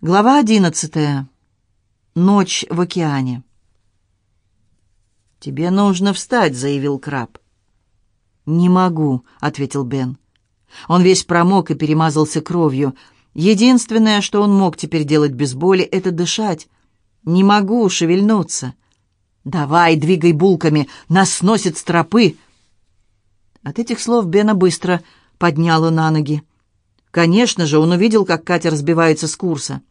Глава одиннадцатая. Ночь в океане. «Тебе нужно встать», — заявил краб. «Не могу», — ответил Бен. Он весь промок и перемазался кровью. Единственное, что он мог теперь делать без боли, — это дышать. «Не могу шевельнуться». «Давай, двигай булками, нас сносит с тропы». От этих слов Бена быстро подняла на ноги. Конечно же, он увидел, как катер сбивается с курса.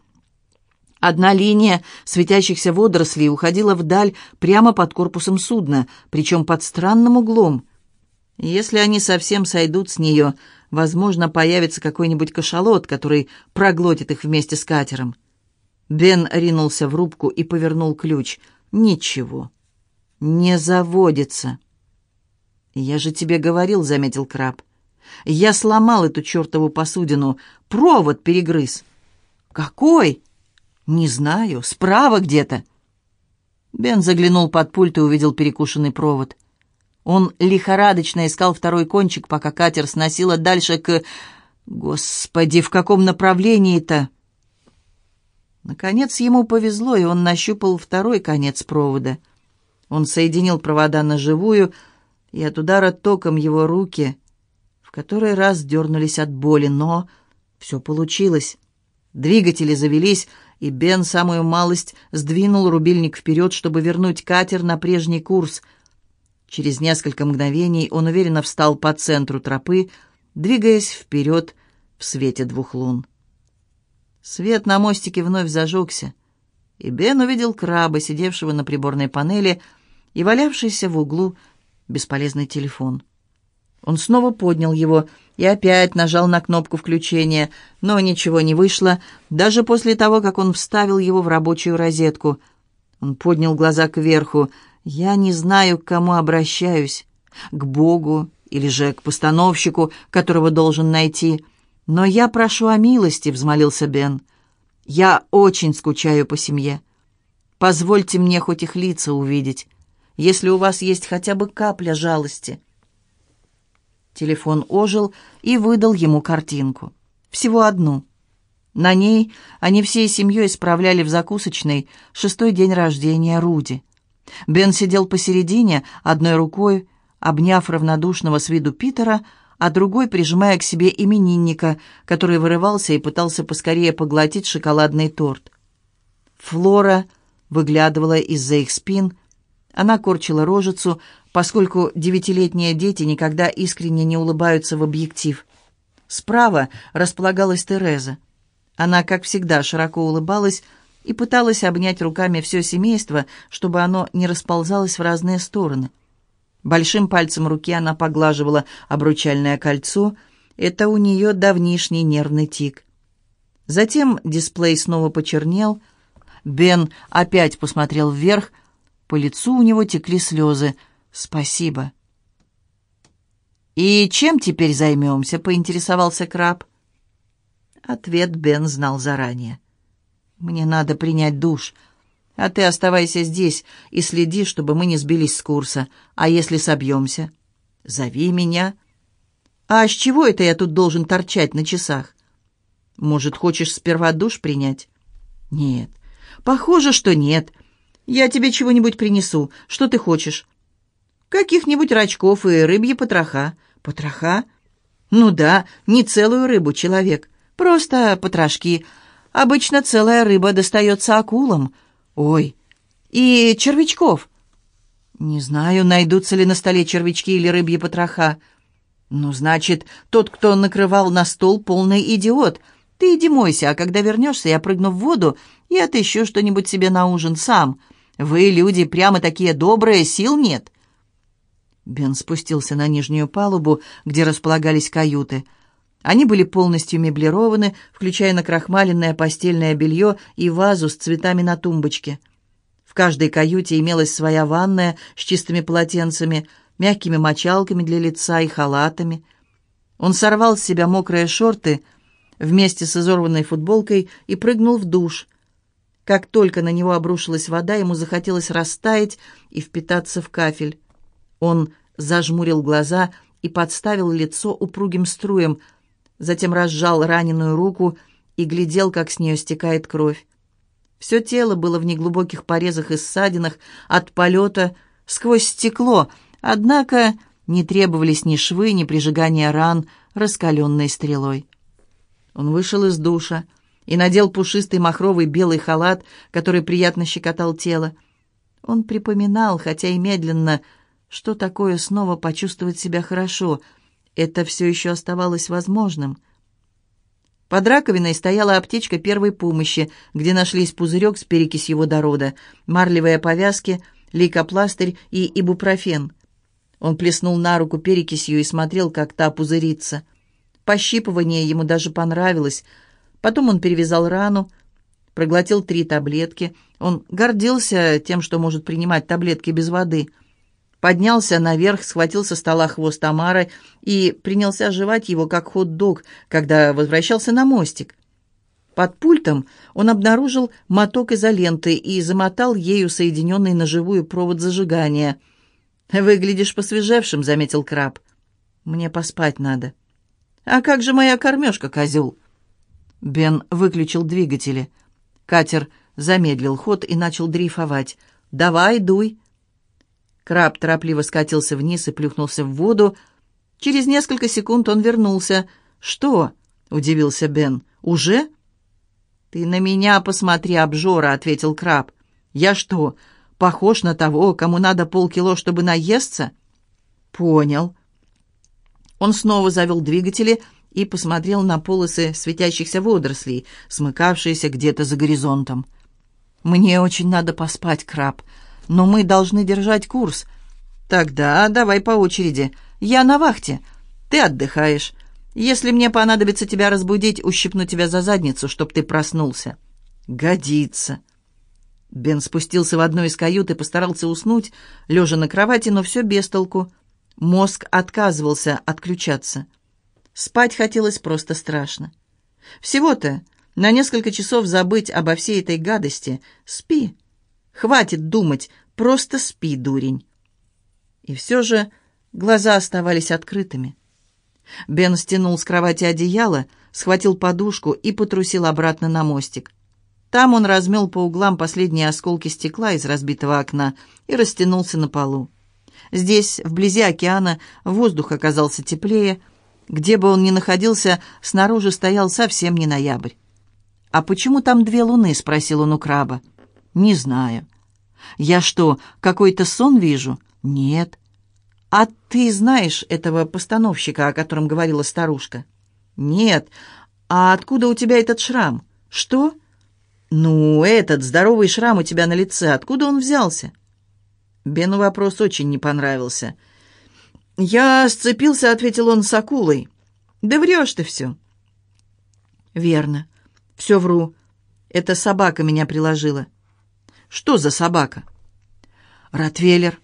Одна линия светящихся водорослей уходила вдаль прямо под корпусом судна, причем под странным углом. Если они совсем сойдут с нее, возможно, появится какой-нибудь кашалот, который проглотит их вместе с катером. Бен ринулся в рубку и повернул ключ. Ничего. Не заводится. «Я же тебе говорил», — заметил краб. «Я сломал эту чертову посудину. Провод перегрыз». «Какой?» «Не знаю. Справа где-то». Бен заглянул под пульт и увидел перекушенный провод. Он лихорадочно искал второй кончик, пока катер сносило дальше к... Господи, в каком направлении-то? Наконец ему повезло, и он нащупал второй конец провода. Он соединил провода на живую, и от удара током его руки который раз дернулись от боли, но все получилось. Двигатели завелись, и Бен самую малость сдвинул рубильник вперед, чтобы вернуть катер на прежний курс. Через несколько мгновений он уверенно встал по центру тропы, двигаясь вперед в свете двух лун. Свет на мостике вновь зажегся, и Бен увидел краба, сидевшего на приборной панели и валявшийся в углу бесполезный телефон. Он снова поднял его и опять нажал на кнопку включения, но ничего не вышло, даже после того, как он вставил его в рабочую розетку. Он поднял глаза кверху. «Я не знаю, к кому обращаюсь. К Богу или же к постановщику, которого должен найти. Но я прошу о милости», — взмолился Бен. «Я очень скучаю по семье. Позвольте мне хоть их лица увидеть, если у вас есть хотя бы капля жалости». Телефон ожил и выдал ему картинку. Всего одну. На ней они всей семьей справляли в закусочной шестой день рождения Руди. Бен сидел посередине, одной рукой, обняв равнодушного с виду Питера, а другой прижимая к себе именинника, который вырывался и пытался поскорее поглотить шоколадный торт. Флора выглядывала из-за их спин. Она корчила рожицу, поскольку девятилетние дети никогда искренне не улыбаются в объектив. Справа располагалась Тереза. Она, как всегда, широко улыбалась и пыталась обнять руками все семейство, чтобы оно не расползалось в разные стороны. Большим пальцем руки она поглаживала обручальное кольцо. Это у нее давнишний нервный тик. Затем дисплей снова почернел. Бен опять посмотрел вверх. По лицу у него текли слезы — «Спасибо». «И чем теперь займемся?» — поинтересовался краб. Ответ Бен знал заранее. «Мне надо принять душ, а ты оставайся здесь и следи, чтобы мы не сбились с курса. А если собьемся? Зови меня». «А с чего это я тут должен торчать на часах?» «Может, хочешь сперва душ принять?» «Нет». «Похоже, что нет. Я тебе чего-нибудь принесу. Что ты хочешь?» Каких-нибудь рачков и рыбьи потроха. Потроха? Ну да, не целую рыбу человек, просто потрошки. Обычно целая рыба достается акулам. Ой, и червячков. Не знаю, найдутся ли на столе червячки или рыбьи потроха. Ну, значит, тот, кто накрывал на стол, полный идиот. Ты иди мойся, а когда вернешься, я прыгну в воду и отыщу что-нибудь себе на ужин сам. Вы, люди, прямо такие добрые, сил нет. Бен спустился на нижнюю палубу, где располагались каюты. Они были полностью меблированы, включая накрахмаленное постельное белье и вазу с цветами на тумбочке. В каждой каюте имелась своя ванная с чистыми полотенцами, мягкими мочалками для лица и халатами. Он сорвал с себя мокрые шорты вместе с изорванной футболкой и прыгнул в душ. Как только на него обрушилась вода, ему захотелось растаять и впитаться в кафель. Он зажмурил глаза и подставил лицо упругим струем, затем разжал раненую руку и глядел, как с нее стекает кровь. Все тело было в неглубоких порезах и ссадинах от полета сквозь стекло, однако не требовались ни швы, ни прижигания ран раскаленной стрелой. Он вышел из душа и надел пушистый махровый белый халат, который приятно щекотал тело. Он припоминал, хотя и медленно, что такое снова почувствовать себя хорошо. Это все еще оставалось возможным. Под раковиной стояла аптечка первой помощи, где нашлись пузырек с перекисью водорода, марлевые повязки, лейкопластырь и ибупрофен. Он плеснул на руку перекисью и смотрел, как та пузырится. Пощипывание ему даже понравилось. Потом он перевязал рану, проглотил три таблетки. Он гордился тем, что может принимать таблетки без воды. Поднялся наверх, схватил со стола хвост Тамары и принялся жевать его, как хот-дог, когда возвращался на мостик. Под пультом он обнаружил моток изоленты и замотал ею соединенный на живую провод зажигания. «Выглядишь посвежевшим», — заметил краб. «Мне поспать надо». «А как же моя кормежка, козел?» Бен выключил двигатели. Катер замедлил ход и начал дрейфовать. «Давай, дуй!» Краб торопливо скатился вниз и плюхнулся в воду. Через несколько секунд он вернулся. «Что?» — удивился Бен. «Уже?» «Ты на меня посмотри, обжора», — ответил краб. «Я что, похож на того, кому надо полкило, чтобы наесться?» «Понял». Он снова завел двигатели и посмотрел на полосы светящихся водорослей, смыкавшиеся где-то за горизонтом. «Мне очень надо поспать, краб, но мы должны держать курс. Тогда давай по очереди. Я на вахте. Ты отдыхаешь. Если мне понадобится тебя разбудить, ущипну тебя за задницу, чтоб ты проснулся». «Годится». Бен спустился в одну из кают и постарался уснуть, лежа на кровати, но все без толку. Мозг отказывался отключаться. Спать хотелось просто страшно. Всего-то на несколько часов забыть обо всей этой гадости. Спи. Хватит думать, просто спи, дурень. И все же глаза оставались открытыми. Бен стянул с кровати одеяло, схватил подушку и потрусил обратно на мостик. Там он размел по углам последние осколки стекла из разбитого окна и растянулся на полу. Здесь, вблизи океана, воздух оказался теплее. Где бы он ни находился, снаружи стоял совсем не ноябрь. «А почему там две луны?» — спросил он у краба. «Не знаю». «Я что, какой-то сон вижу?» «Нет». «А ты знаешь этого постановщика, о котором говорила старушка?» «Нет. А откуда у тебя этот шрам?» «Что?» «Ну, этот здоровый шрам у тебя на лице, откуда он взялся?» Бену вопрос очень не понравился. «Я сцепился», — ответил он с акулой. «Да врешь ты все». «Верно. Все вру. Это собака меня приложила». «Что за собака?» «Ротвейлер».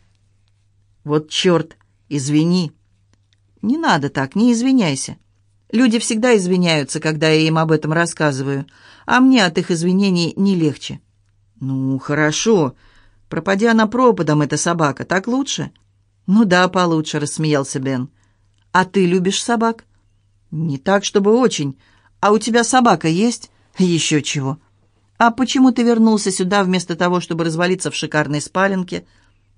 «Вот черт, извини». «Не надо так, не извиняйся. Люди всегда извиняются, когда я им об этом рассказываю, а мне от их извинений не легче». «Ну, хорошо. Пропади она пропадом, эта собака, так лучше?» «Ну да, получше», — рассмеялся Бен. «А ты любишь собак?» «Не так, чтобы очень. А у тебя собака есть?» «Еще чего». «А почему ты вернулся сюда вместо того, чтобы развалиться в шикарной спаленке?»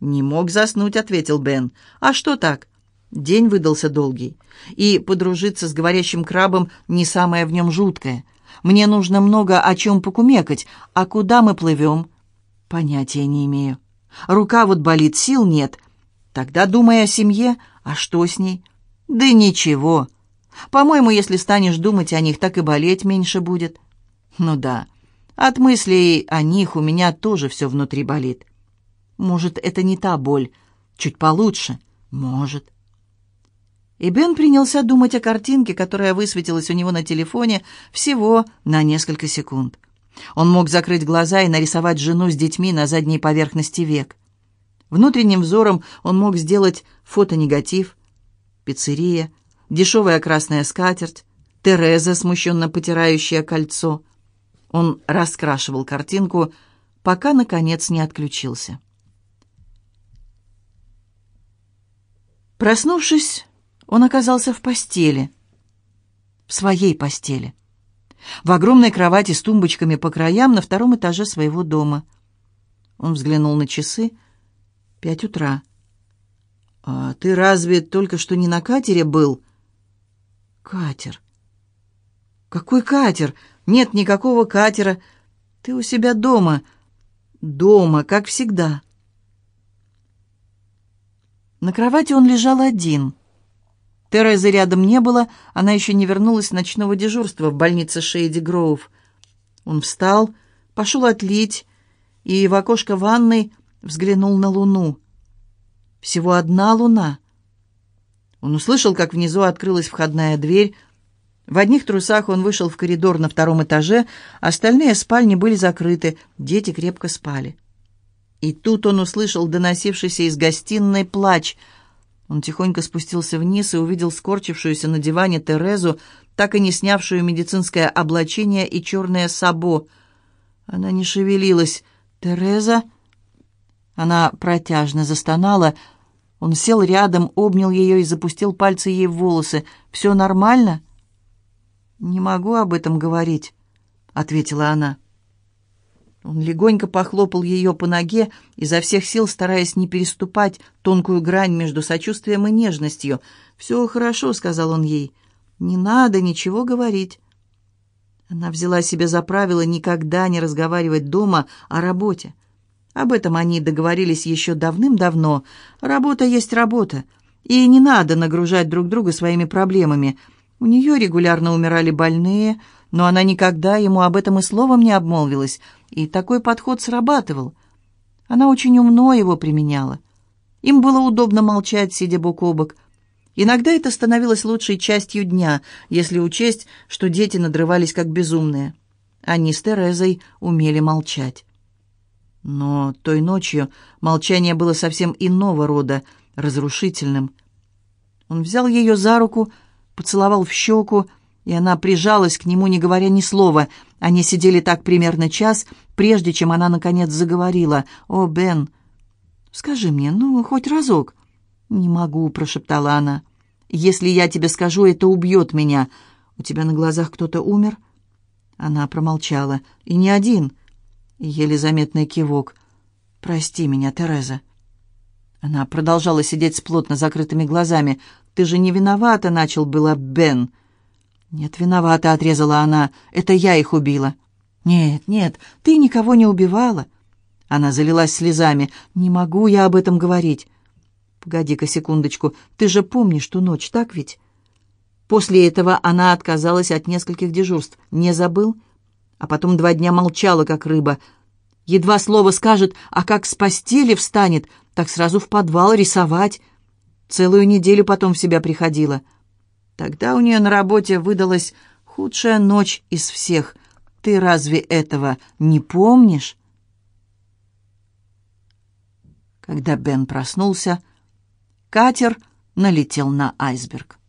«Не мог заснуть», — ответил Бен. «А что так?» День выдался долгий. И подружиться с говорящим крабом не самое в нем жуткое. Мне нужно много о чем покумекать. А куда мы плывем? Понятия не имею. Рука вот болит, сил нет. Тогда думай о семье. А что с ней? Да ничего. По-моему, если станешь думать о них, так и болеть меньше будет. Ну да, от мыслей о них у меня тоже все внутри болит. Может, это не та боль. Чуть получше? Может. И Бен принялся думать о картинке, которая высветилась у него на телефоне всего на несколько секунд. Он мог закрыть глаза и нарисовать жену с детьми на задней поверхности век. Внутренним взором он мог сделать фотонегатив, пиццерия, дешевая красная скатерть, Тереза, смущенно потирающая кольцо. Он раскрашивал картинку, пока, наконец, не отключился. Проснувшись, он оказался в постели, в своей постели. В огромной кровати с тумбочками по краям на втором этаже своего дома. Он взглянул на часы. Пять утра. «А ты разве только что не на катере был?» «Катер». «Какой катер? Нет никакого катера. Ты у себя дома. Дома, как всегда». На кровати он лежал один. Терезы рядом не было, она еще не вернулась с ночного дежурства в больнице Шейди Гроув. Он встал, пошел отлить, и в окошко ванной взглянул на луну. Всего одна луна. Он услышал, как внизу открылась входная дверь. В одних трусах он вышел в коридор на втором этаже, остальные спальни были закрыты, дети крепко спали. И тут он услышал доносившийся из гостиной плач. Он тихонько спустился вниз и увидел скорчившуюся на диване Терезу, так и не снявшую медицинское облачение и черное сабо. Она не шевелилась. «Тереза?» Она протяжно застонала. Он сел рядом, обнял ее и запустил пальцы ей в волосы. «Все нормально?» «Не могу об этом говорить», — ответила она. Он легонько похлопал ее по ноге, изо всех сил стараясь не переступать тонкую грань между сочувствием и нежностью. «Все хорошо», — сказал он ей. «Не надо ничего говорить». Она взяла себе за правило никогда не разговаривать дома о работе. Об этом они договорились еще давным-давно. Работа есть работа, и не надо нагружать друг друга своими проблемами. У нее регулярно умирали больные, но она никогда ему об этом и словом не обмолвилась, и такой подход срабатывал. Она очень умно его применяла. Им было удобно молчать, сидя бок о бок. Иногда это становилось лучшей частью дня, если учесть, что дети надрывались как безумные. Они с Терезой умели молчать. Но той ночью молчание было совсем иного рода, разрушительным. Он взял ее за руку, поцеловал в щеку, и она прижалась к нему, не говоря ни слова. Они сидели так примерно час, прежде чем она, наконец, заговорила. «О, Бен, скажи мне, ну, хоть разок». «Не могу», — прошептала она. «Если я тебе скажу, это убьет меня. У тебя на глазах кто-то умер?» Она промолчала. «И не один» еле заметный кивок. «Прости меня, Тереза». Она продолжала сидеть с плотно закрытыми глазами. «Ты же не виновата», — начал было Бен. «Нет, виновата», — отрезала она. «Это я их убила». «Нет, нет, ты никого не убивала». Она залилась слезами. «Не могу я об этом говорить». «Погоди-ка секундочку, ты же помнишь ту ночь, так ведь?» После этого она отказалась от нескольких дежурств. «Не забыл?» а потом два дня молчала, как рыба. Едва слово скажет, а как с постели встанет, так сразу в подвал рисовать. Целую неделю потом в себя приходила. Тогда у нее на работе выдалась худшая ночь из всех. Ты разве этого не помнишь? Когда Бен проснулся, катер налетел на айсберг.